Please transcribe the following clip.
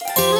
う